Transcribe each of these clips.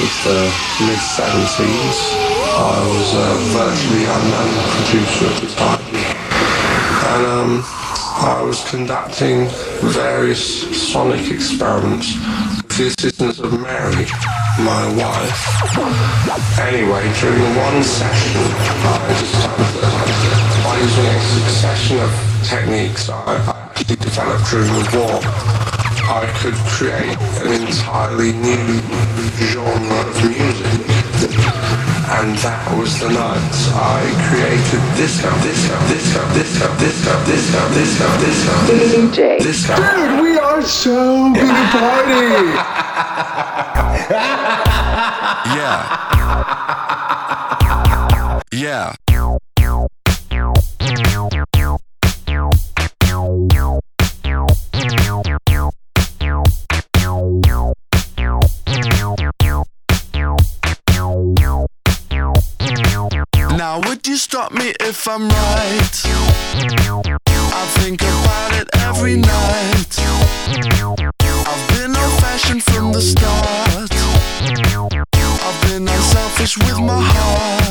was the mid 70s. I was a virtually unknown producer at the time. And um, I was conducting various sonic experiments with the assistance of Mary, my wife. Anyway, during one session, I discovered that by using a succession of techniques I, I developed during the war, I could create an entirely new genre of music. And that was the night I created disco, disco, disco, disco, disco, disco, disco, disco, DJ. disco. Dude, we are so good at party. Yeah. Yeah. Now would you stop me if I'm right? I think about it every night. I've been old fashioned from the start. I've been unselfish with my heart.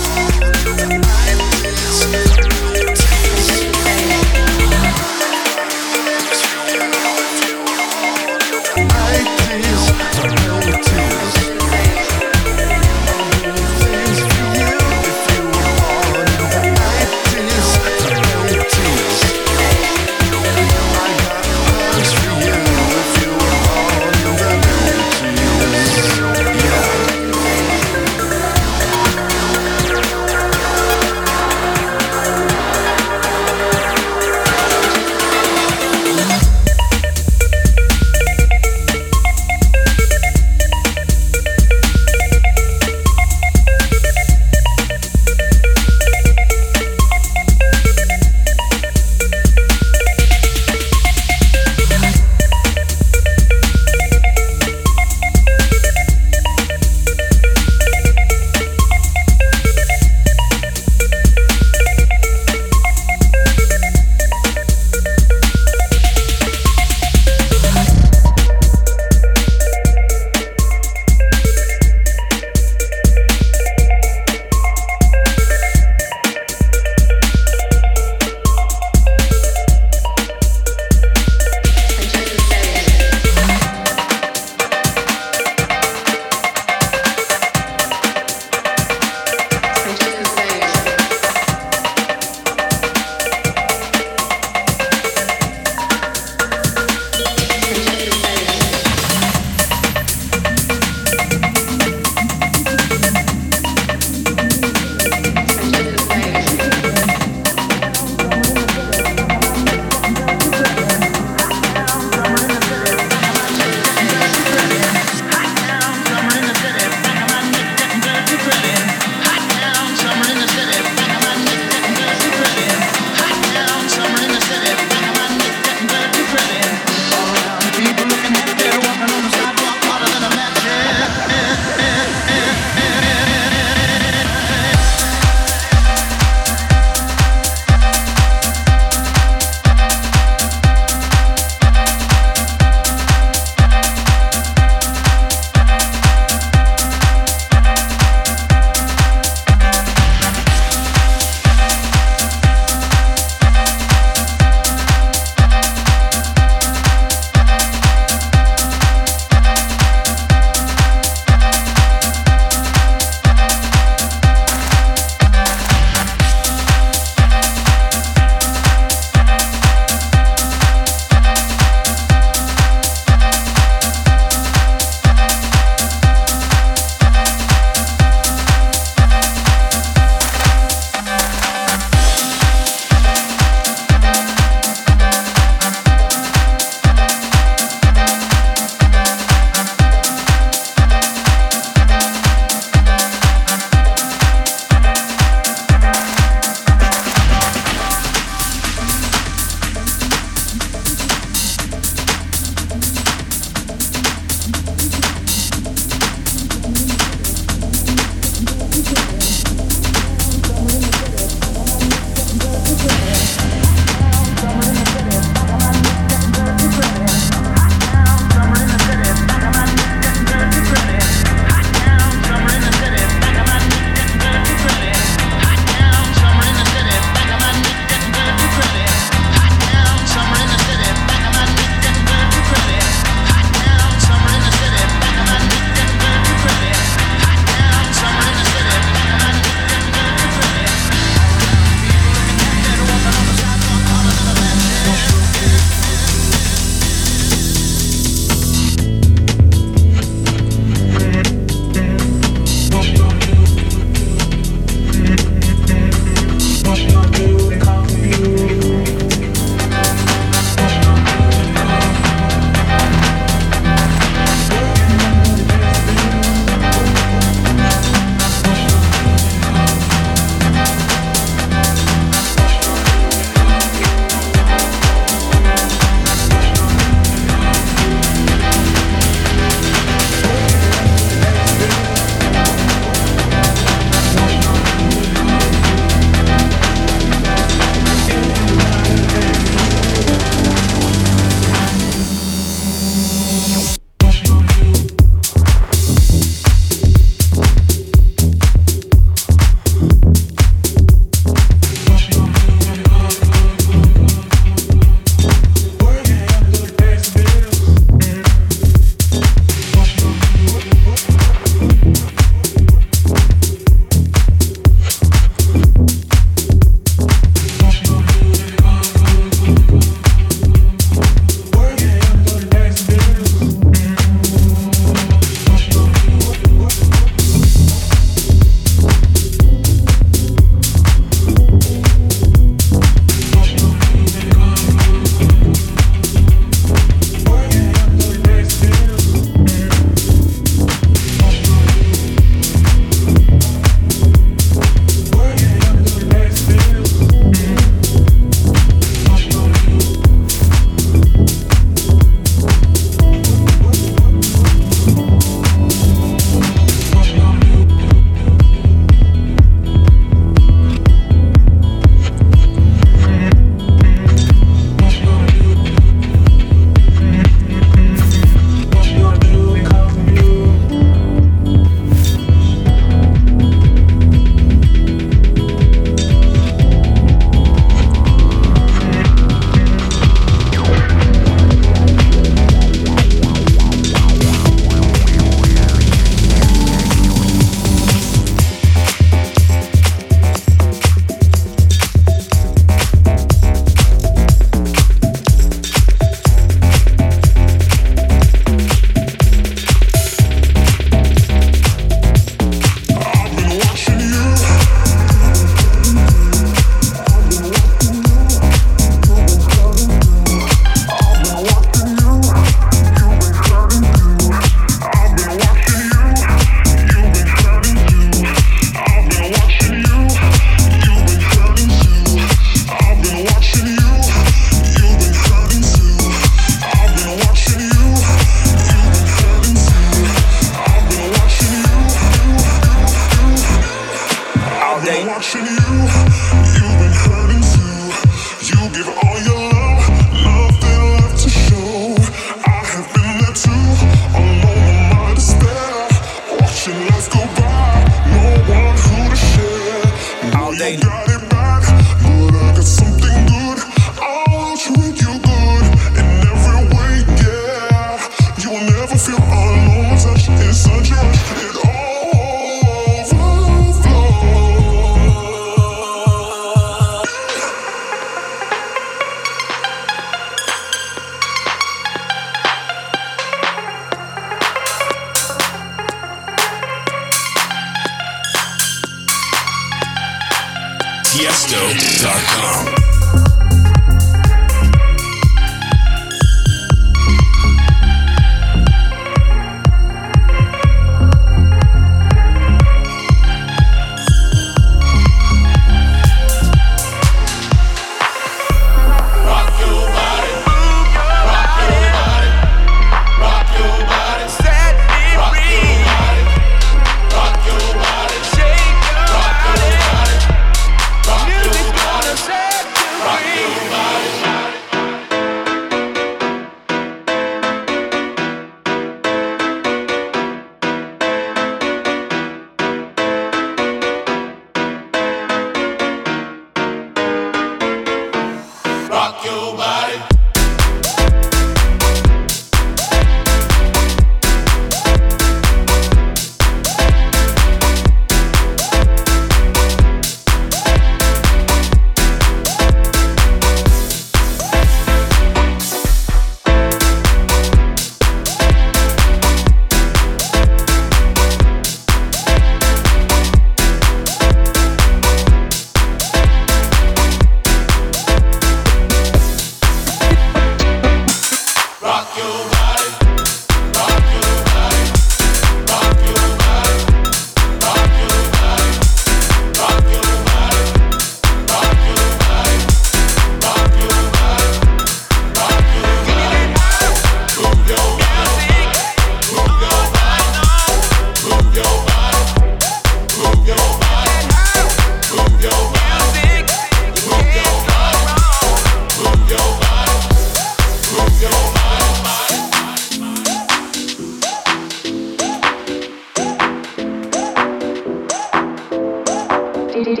I'm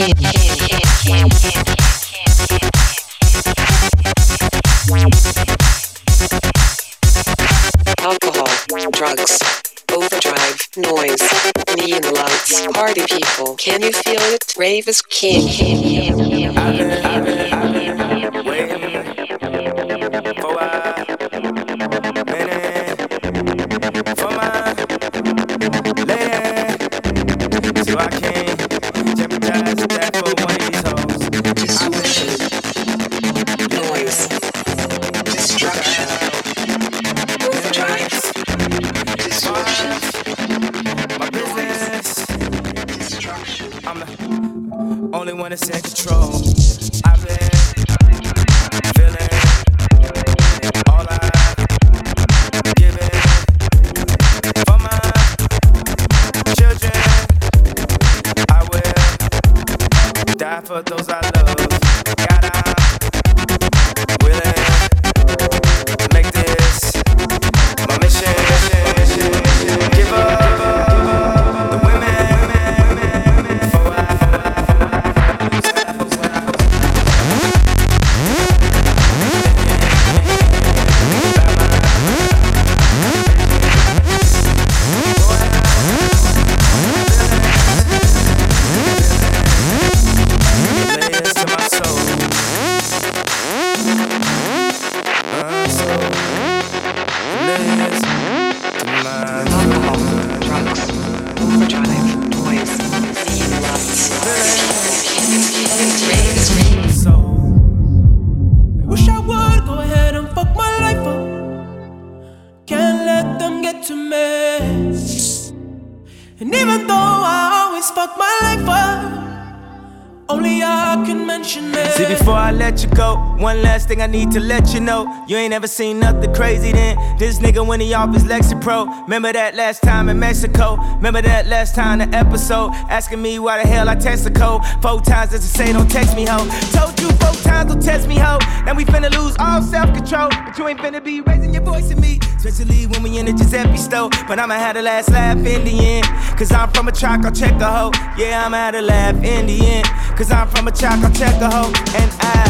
Alcohol, drugs, overdrive, noise, neon lights, party people. Can you feel it? Rave is king. I've been, I've been, you know. You ain't ever seen nothing crazy then. This nigga when he off his Lexapro. Remember that last time in Mexico? Remember that last time the episode? Asking me why the hell I text the code. Four times just to say don't text me, ho. Told you four times don't text me, ho. Now we finna lose all self control. But you ain't finna be raising your voice at me. Especially when we in the Giuseppe store. But I'ma have the last laugh in the end. Cause I'm from a track, I'll check a hoe. Yeah, I'ma have the laugh in the end. Cause I'm from a track, I'll check a hoe. And I.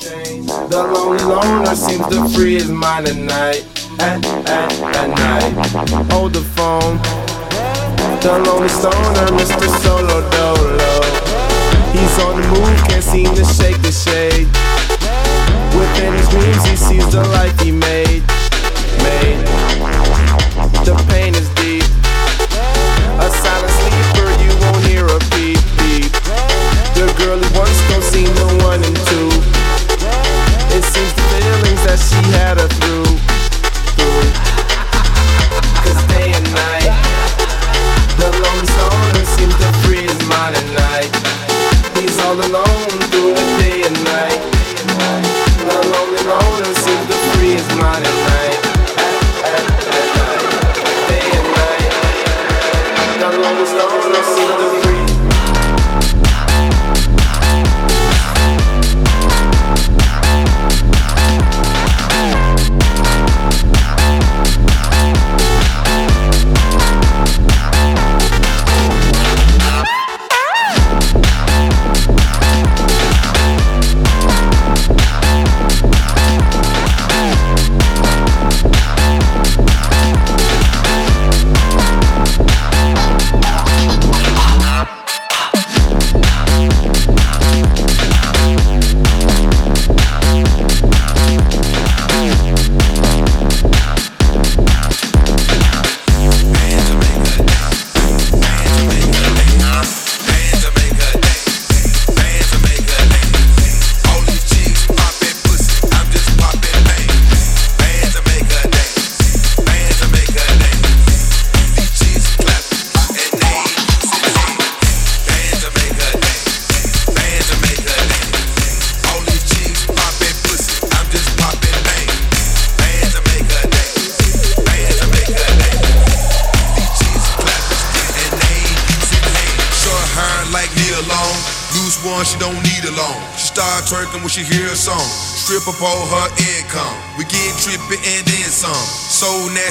The lonely loner seems to free his mind at night. At, at, at night. Hold the phone. The lonely stoner, Mr. Solo Dolo. He's on the move, can't seem to shake the shade. Within his dreams, he sees the life he made. Made. The pain is deep. A silent sleeper, you won't hear a beep beep. The girl he once don't seem the one that she had her through. through.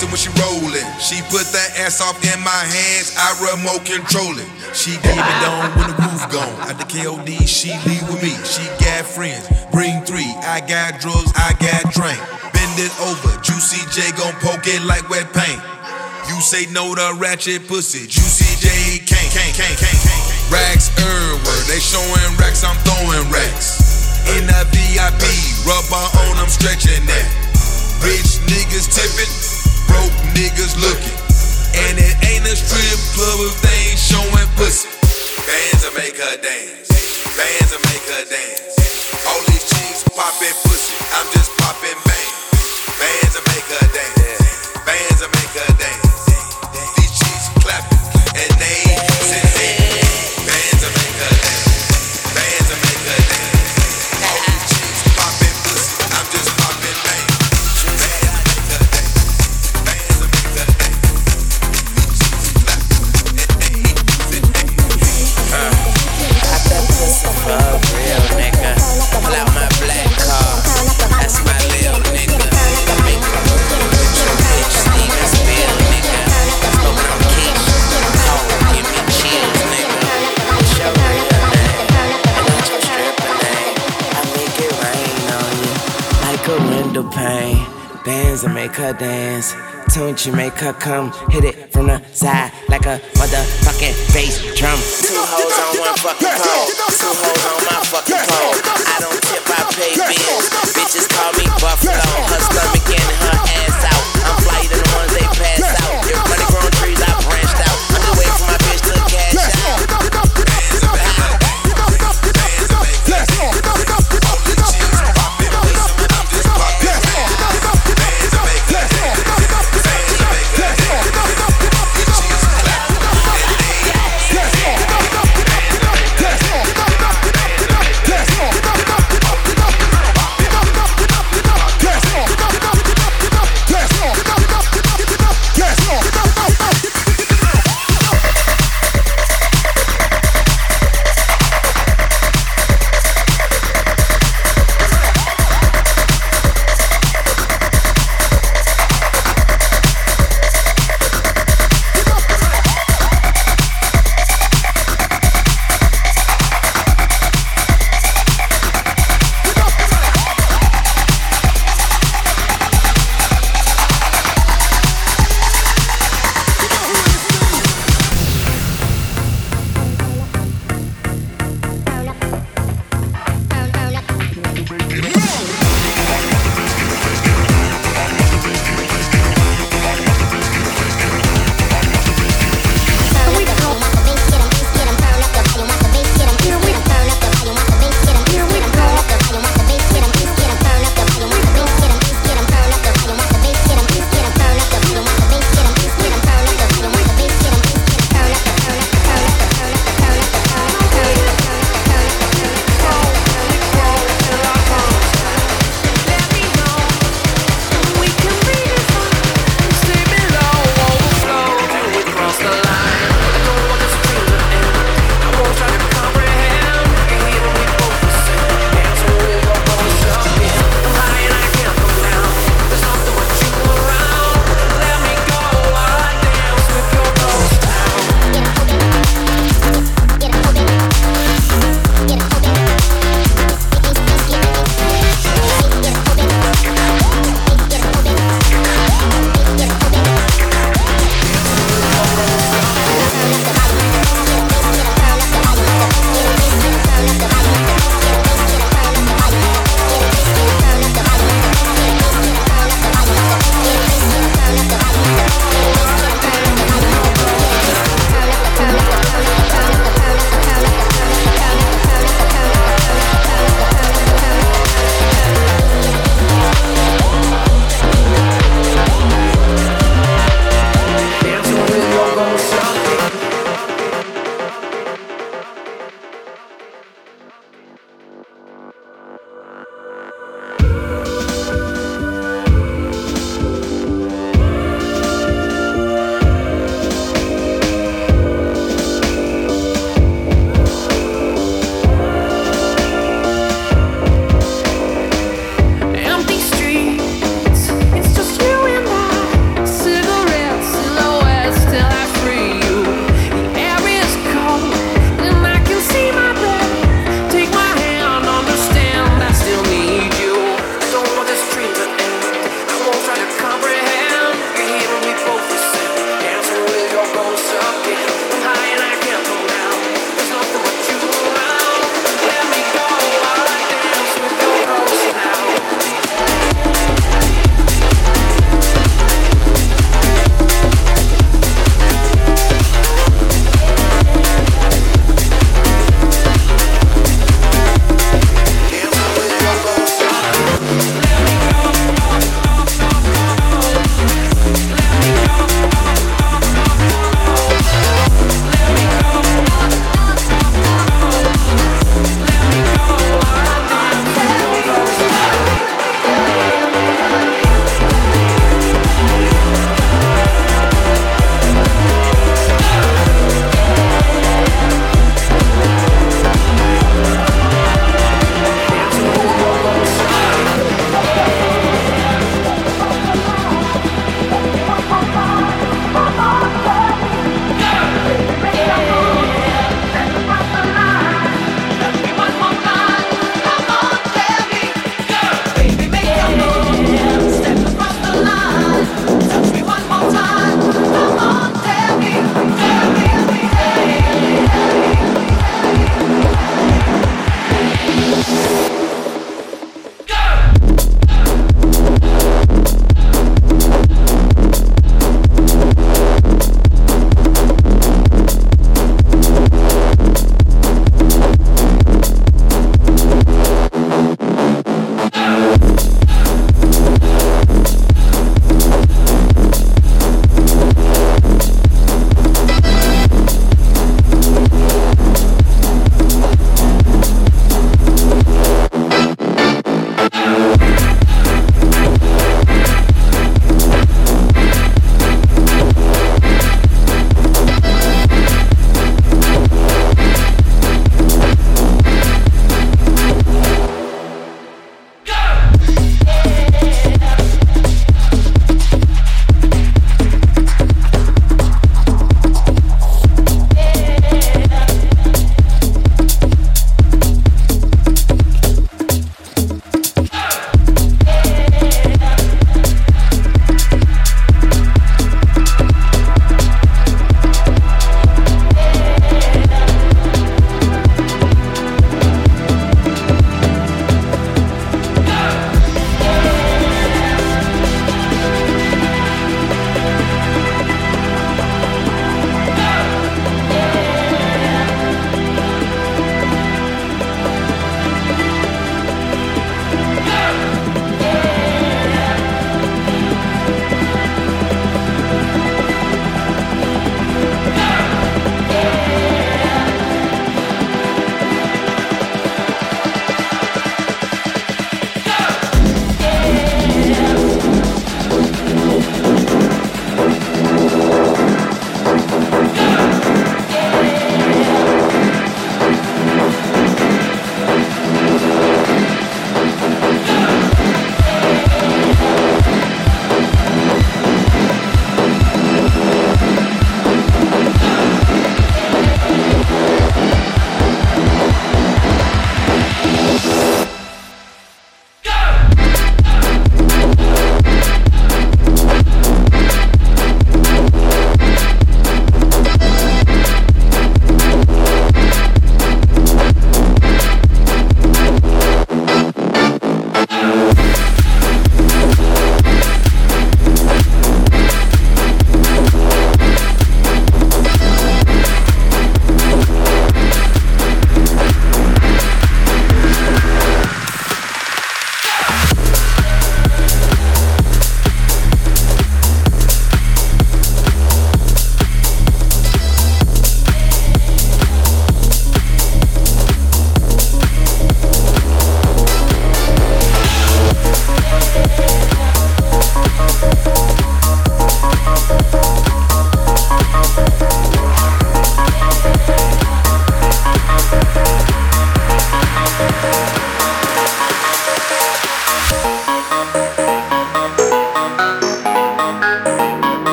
Nasty when she rollin'. She put that ass off in my hands. I remote control it. She give it down when the roof gone. At the KOD, she leave with me. She got friends. Bring three. I got drugs. I got drink. Bend it over. Juicy J gon' poke it like wet paint. You say no to ratchet pussy. Juicy J can't, can't, can't, can't, can't. Racks everywhere. They showing racks, I'm throwing racks. In the VIP, rubber on, I'm stretching that. Rich niggas tipping, niggas looking. And it ain't a strip club if they ain't showing pussy. Bands will make her dance. Bands will make her dance. All these chicks popping pussy. Dance. Tunch you make her come. Hit it from the side like a motherfucking bass drum. Two hoes on one fucking pole. Two hoes on my fucking pole. I don't tip, I pay bills. Bitches call me Buffalo.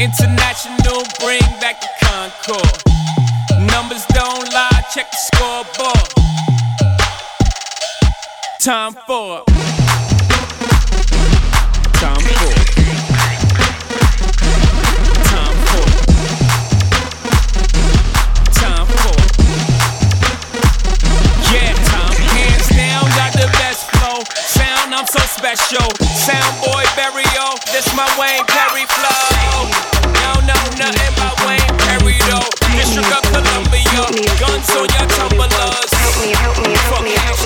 International, bring back the Concorde. Numbers don't lie, check the scoreboard. Time for. Time for. Time for. Time for. Yeah, Tom. Hands down, got the best flow. Sound, I'm so special. Sound boy, Barrio. This my Wayne Perry flow nothing by Wayne Perito. Help me, help me, help me.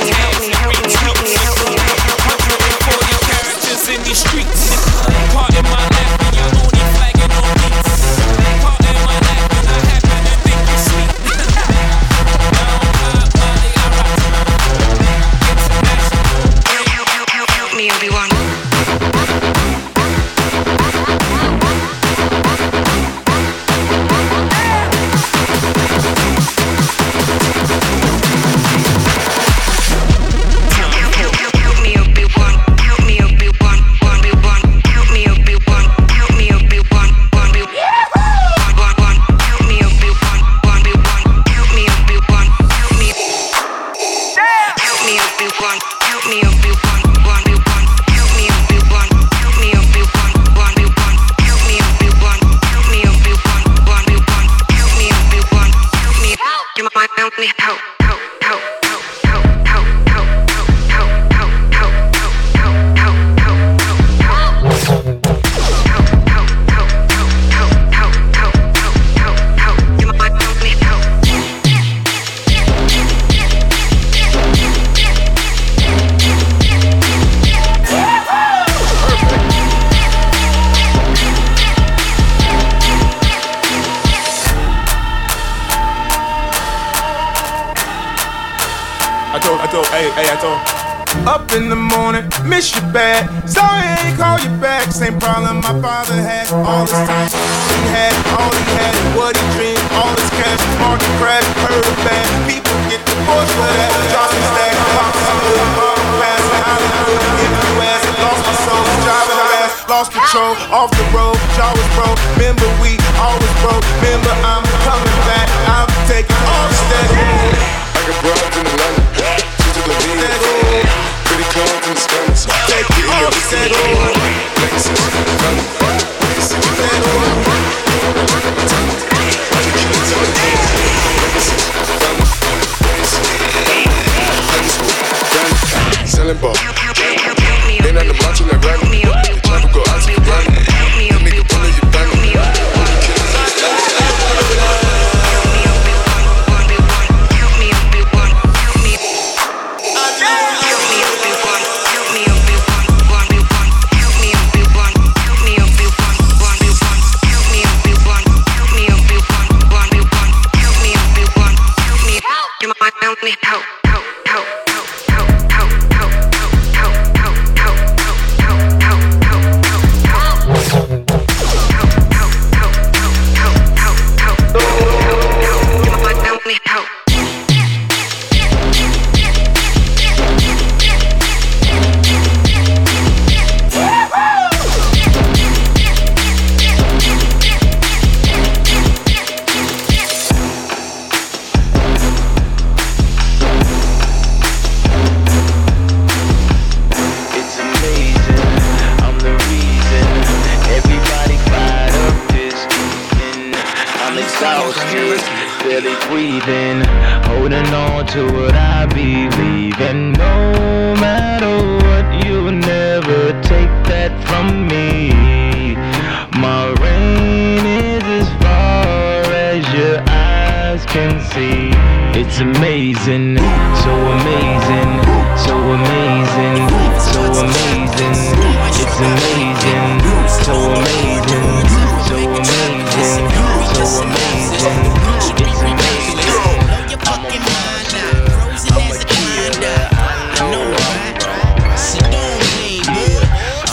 Amazing. It's amazing.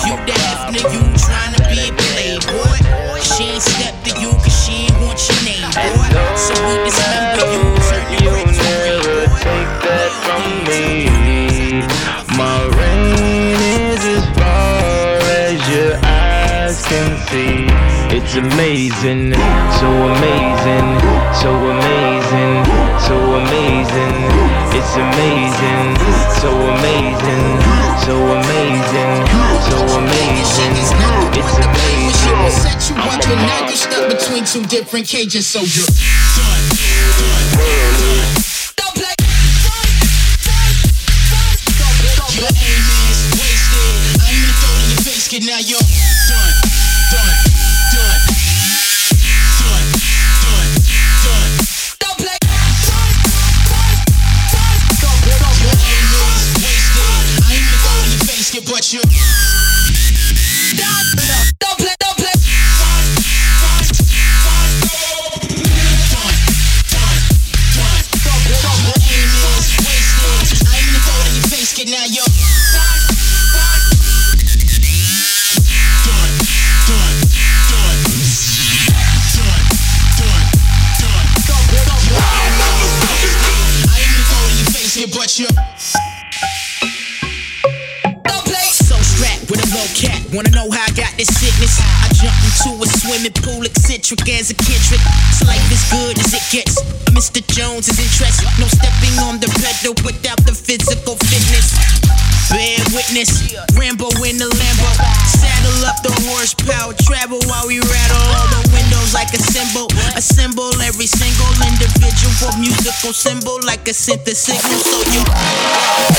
You that nigga, you tryna be a playboy. She ain't stepped to you cause she ain't want your name, boy. So we dismember you, turn never take that from me. My reign is as far as your eyes can see. It's amazing, so amazing, so amazing. It's amazing, so amazing, so amazing, so amazing. It's amazing. set you up and now you stuck between two different cages, so you're done, done, done. Don't as a Kendrick. So life is good as it gets. Mr. Jones is interest. No stepping on the pedal without the physical fitness. Bear witness, Rambo in the Lambo. Saddle up the horsepower, travel while we rattle all the windows like a cymbal. Assemble every single individual musical symbol like a synth signal. So you.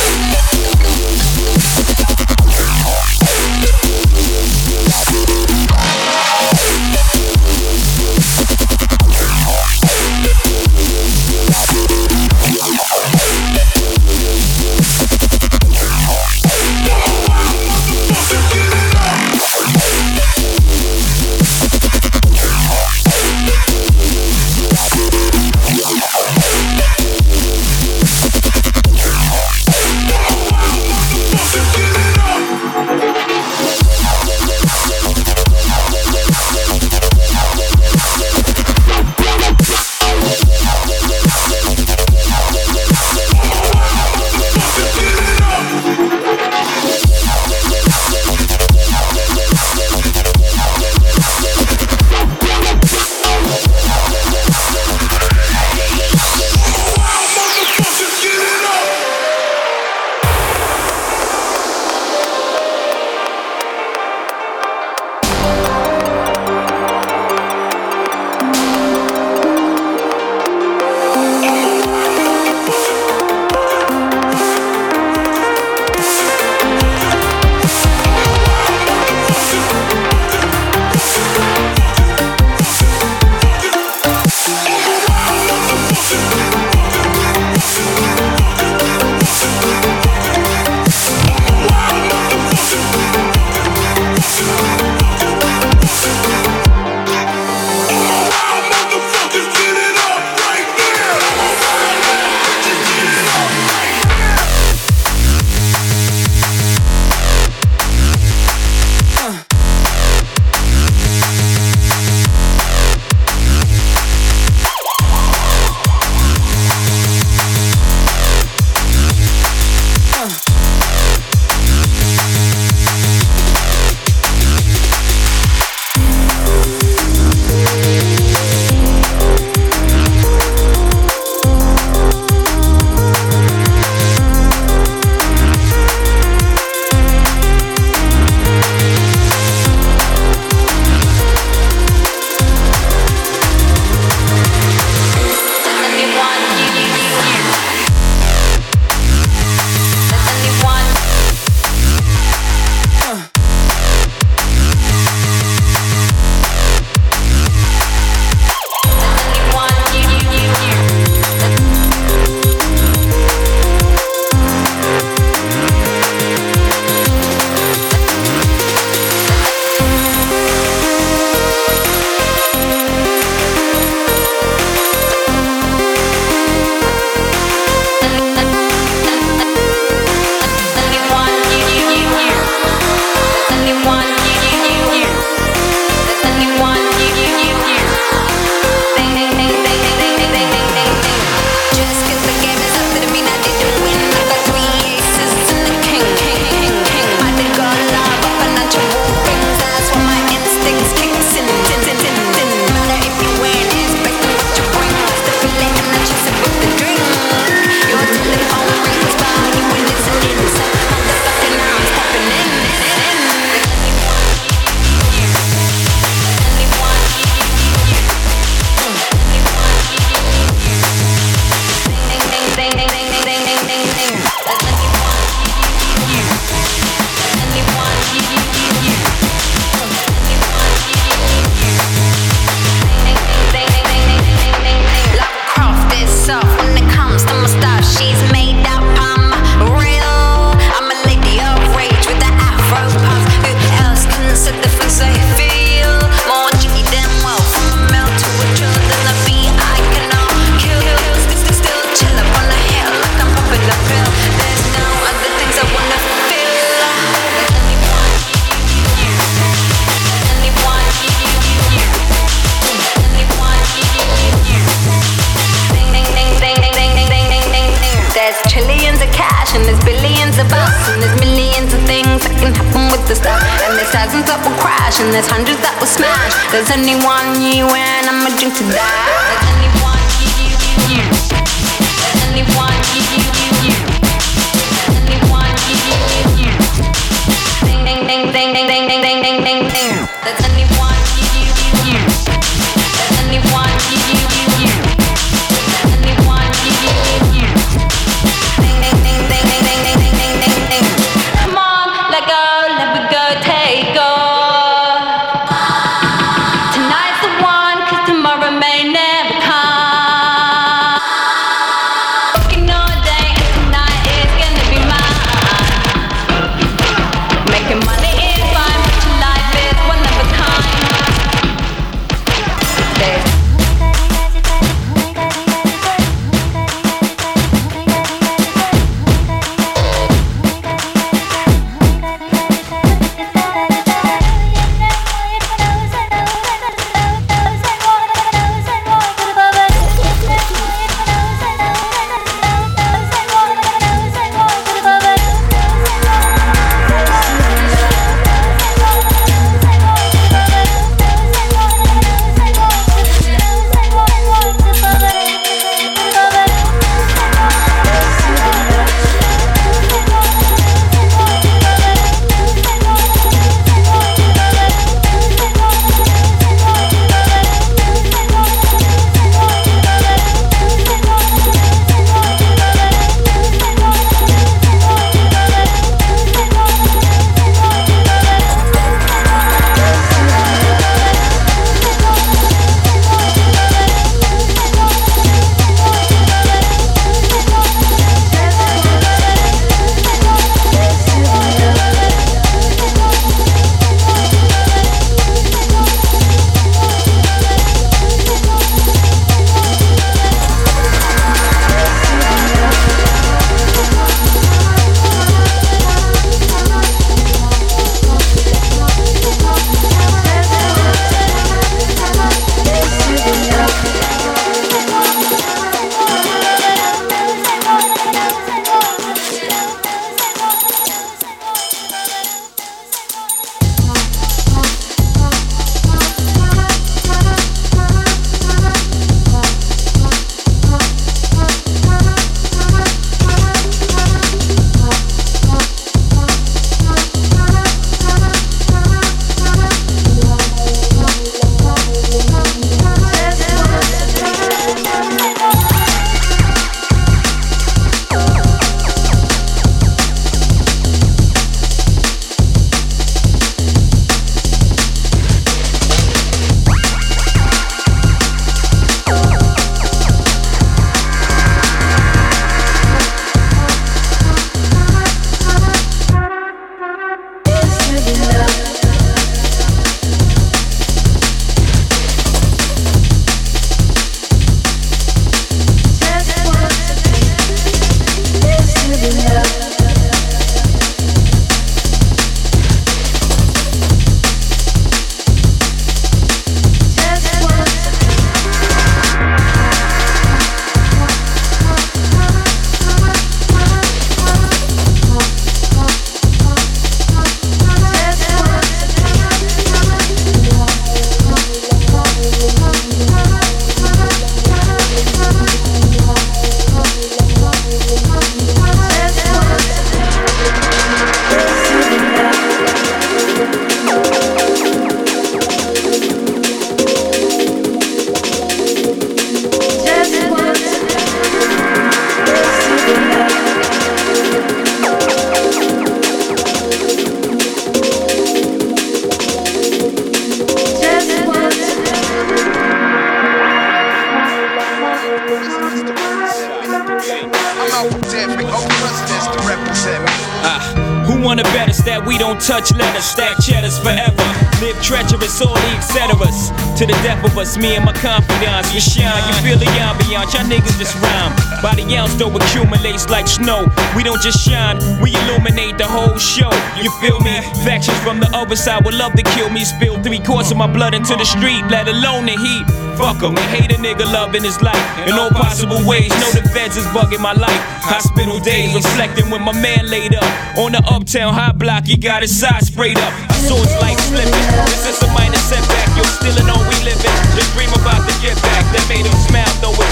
Y'all niggas just rhyme. Body the ounce though accumulates like snow. We don't just shine, we illuminate the whole show. You feel me? Factions from the other side would love to kill me. Spill three quarts of my blood into the street, let alone the heat. Fuck em, and hate a nigga loving his life in all possible ways. Know the feds is bugging my life. Hospital days, reflecting when my man laid up on the uptown high block. He got his side sprayed up. I saw his life slipping. This is a minor setback. You're still in all we living. Just dream about the get back. That made him smile though. It